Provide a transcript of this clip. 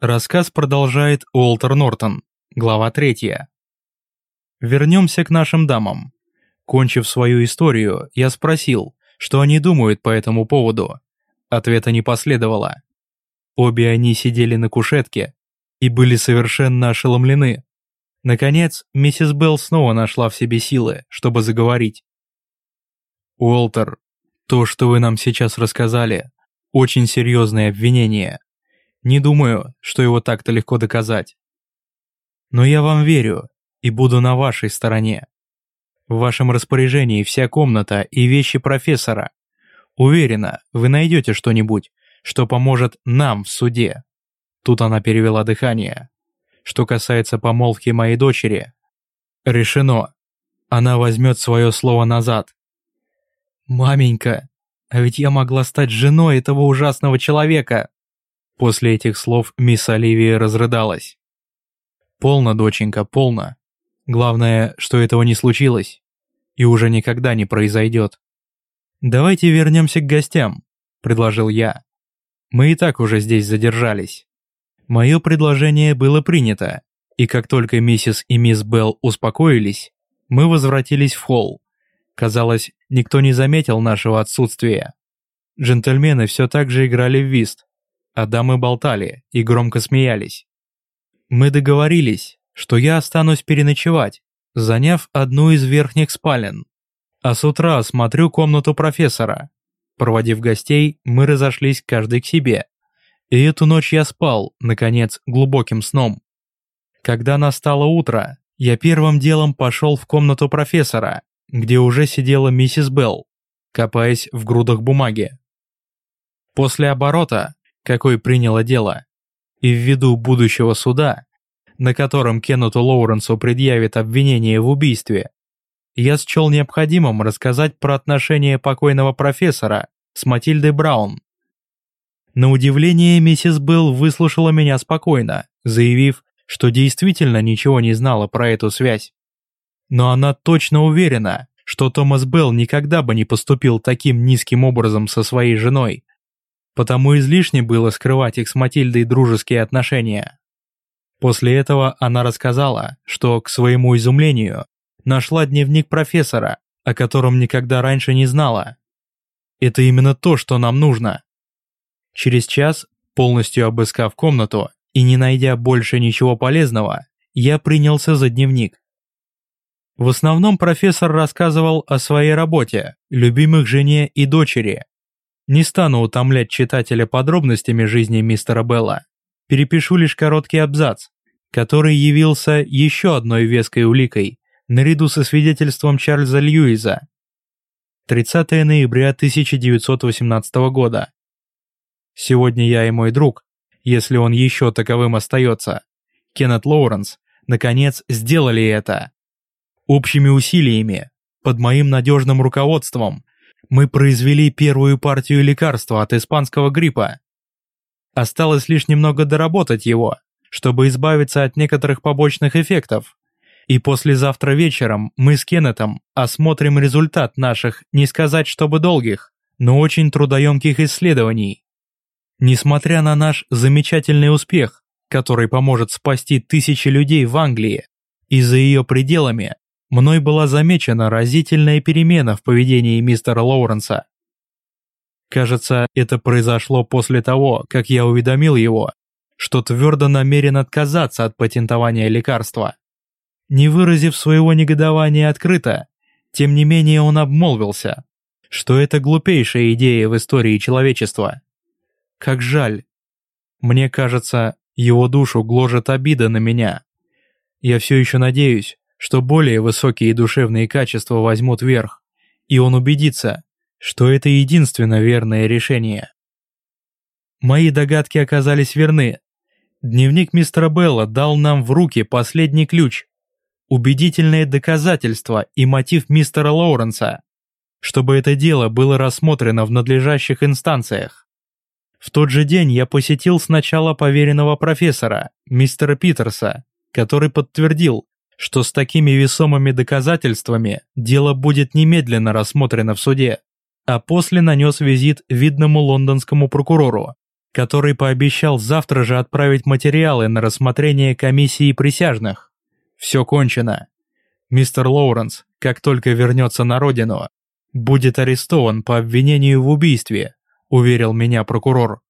Рассказ продолжает Уолтер Нортон, глава третья. Вернемся к нашим дамам. Кончив свою историю, я спросил, что они думают по этому поводу. Ответа не последовало. Обе они сидели на кушетке и были совершенно ошеломлены. Наконец, миссис Белл снова нашла в себе силы, чтобы заговорить. «Уолтер, то, что вы нам сейчас рассказали, очень серьезное обвинение. Не думаю, что его так-то легко доказать. Но я вам верю и буду на вашей стороне. В вашем распоряжении вся комната и вещи профессора. Уверена, вы найдете что-нибудь, что поможет нам в суде. Тут она перевела дыхание. Что касается помолвки моей дочери, решено. Она возьмет свое слово назад. Маменька, а ведь я могла стать женой этого ужасного человека. После этих слов мисс Оливия разрыдалась. «Полно, доченька, полно. Главное, что этого не случилось. И уже никогда не произойдет. Давайте вернемся к гостям», — предложил я. «Мы и так уже здесь задержались». Мое предложение было принято, и как только миссис и мисс Белл успокоились, мы возвратились в холл. Казалось, никто не заметил нашего отсутствия. Джентльмены все так же играли в вист, а дамы болтали и громко смеялись. Мы договорились, что я останусь переночевать, заняв одну из верхних спален, а с утра осмотрю комнату профессора. Проводив гостей, мы разошлись каждый к себе. И эту ночь я спал, наконец, глубоким сном. Когда настало утро, я первым делом пошел в комнату профессора, где уже сидела миссис Белл, копаясь в грудах бумаги. После оборота какой приняло дело, и ввиду будущего суда, на котором Кеннету Лоуренсу предъявит обвинение в убийстве, я счел необходимым рассказать про отношения покойного профессора с Матильдой Браун. На удивление, миссис Белл выслушала меня спокойно, заявив, что действительно ничего не знала про эту связь. Но она точно уверена, что Томас Белл никогда бы не поступил таким низким образом со своей женой, потому излишне было скрывать их с Матильдой дружеские отношения. После этого она рассказала, что, к своему изумлению, нашла дневник профессора, о котором никогда раньше не знала. Это именно то, что нам нужно. Через час, полностью обыскав комнату и не найдя больше ничего полезного, я принялся за дневник. В основном профессор рассказывал о своей работе, любимых жене и дочери, не стану утомлять читателя подробностями жизни мистера Белла. Перепишу лишь короткий абзац, который явился еще одной веской уликой, наряду со свидетельством Чарльза Льюиза. 30 ноября 1918 года. Сегодня я и мой друг, если он еще таковым остается, Кеннет Лоуренс, наконец сделали это. Общими усилиями, под моим надежным руководством, мы произвели первую партию лекарства от испанского гриппа. Осталось лишь немного доработать его, чтобы избавиться от некоторых побочных эффектов. И послезавтра вечером мы с Кеннетом осмотрим результат наших, не сказать чтобы долгих, но очень трудоемких исследований. Несмотря на наш замечательный успех, который поможет спасти тысячи людей в Англии и за ее пределами, мной была замечена разительная перемена в поведении мистера Лоуренса. Кажется, это произошло после того, как я уведомил его, что твердо намерен отказаться от патентования лекарства. Не выразив своего негодования открыто, тем не менее он обмолвился, что это глупейшая идея в истории человечества. Как жаль. Мне кажется, его душу гложет обида на меня. Я все еще надеюсь, что более высокие душевные качества возьмут верх, и он убедится, что это единственно верное решение. Мои догадки оказались верны. Дневник мистера Белла дал нам в руки последний ключ, убедительное доказательство и мотив мистера Лоуренса, чтобы это дело было рассмотрено в надлежащих инстанциях. В тот же день я посетил сначала поверенного профессора, мистера Питерса, который подтвердил, что с такими весомыми доказательствами дело будет немедленно рассмотрено в суде, а после нанес визит видному лондонскому прокурору, который пообещал завтра же отправить материалы на рассмотрение комиссии присяжных. Все кончено. Мистер Лоуренс, как только вернется на родину, будет арестован по обвинению в убийстве, уверил меня прокурор.